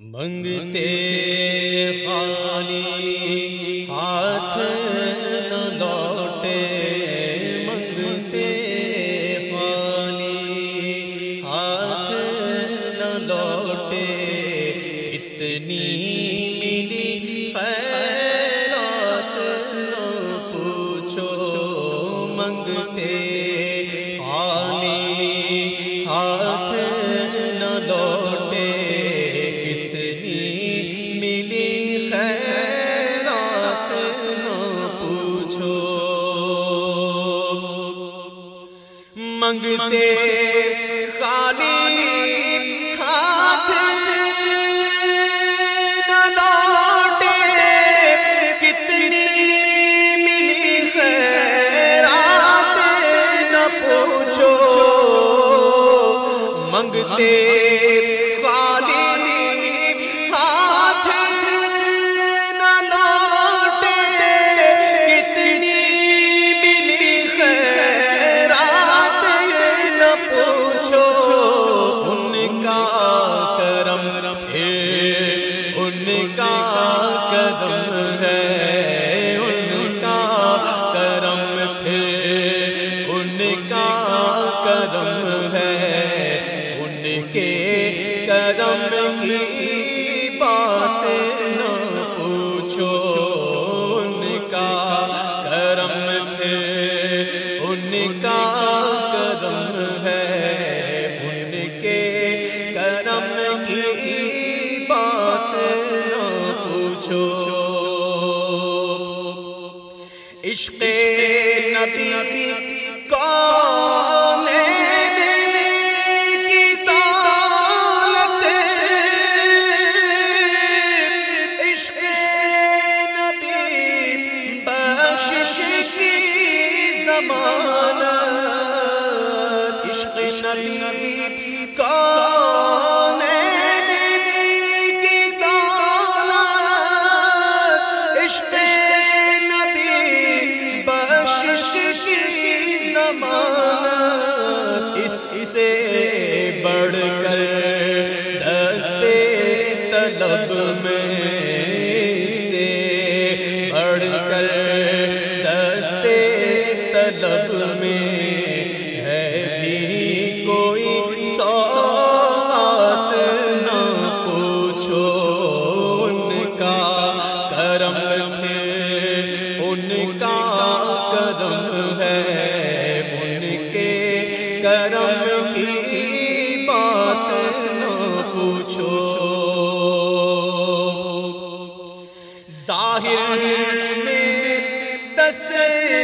منگتے خالی ہاتھ نہ لوٹے منگتے خالی ہاتھ نہ لوٹے اتنی منگتے خالی ہاتھ نہ لوٹے کتنی ملی خیرات نہ پوچھو منگتے عشق نبی کون کی دولت عشق نبی بخشش کی عشق نبی کون کی اس سے بڑھ کر دستے طلب میں، اس سے بڑھ کر دستے طلب میں ہے بھی کوئی سوات نہ پوچھو ان کا کرم ہے۔ ظاہر میں تسکین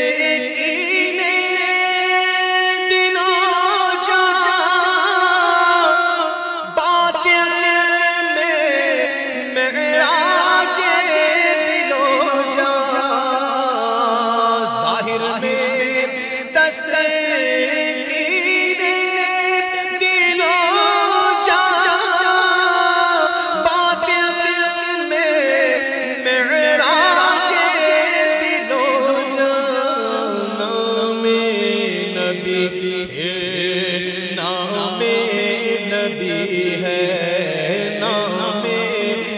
نام نبی ہے نام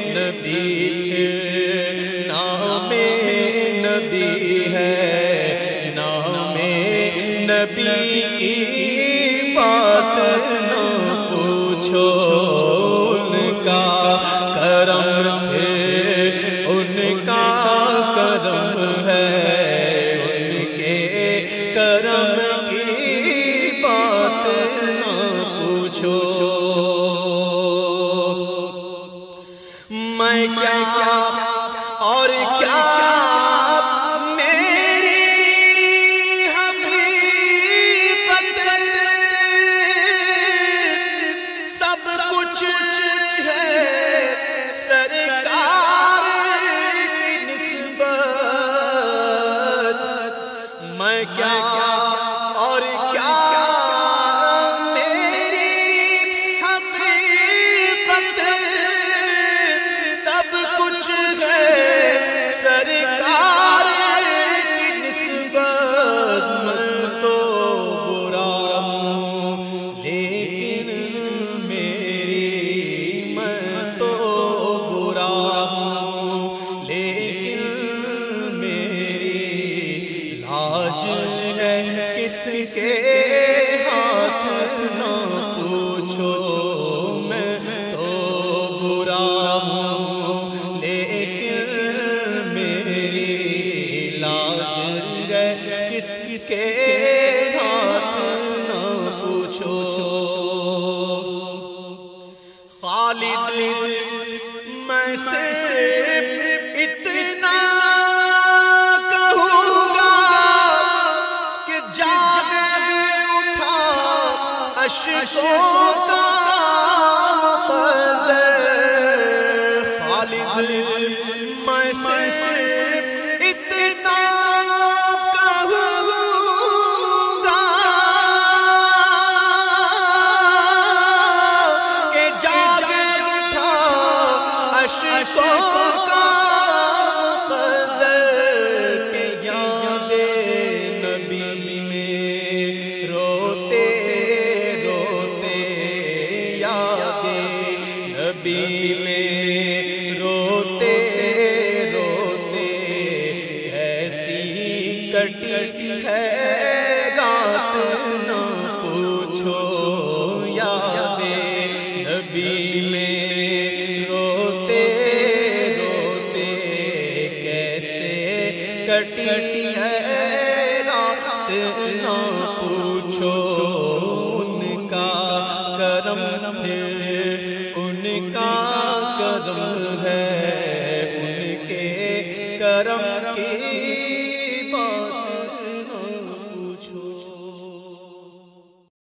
نبی نام نبی ہے نام نبی کی خالد میں سے اتنا کہوں گا کہ اٹھا کا پھر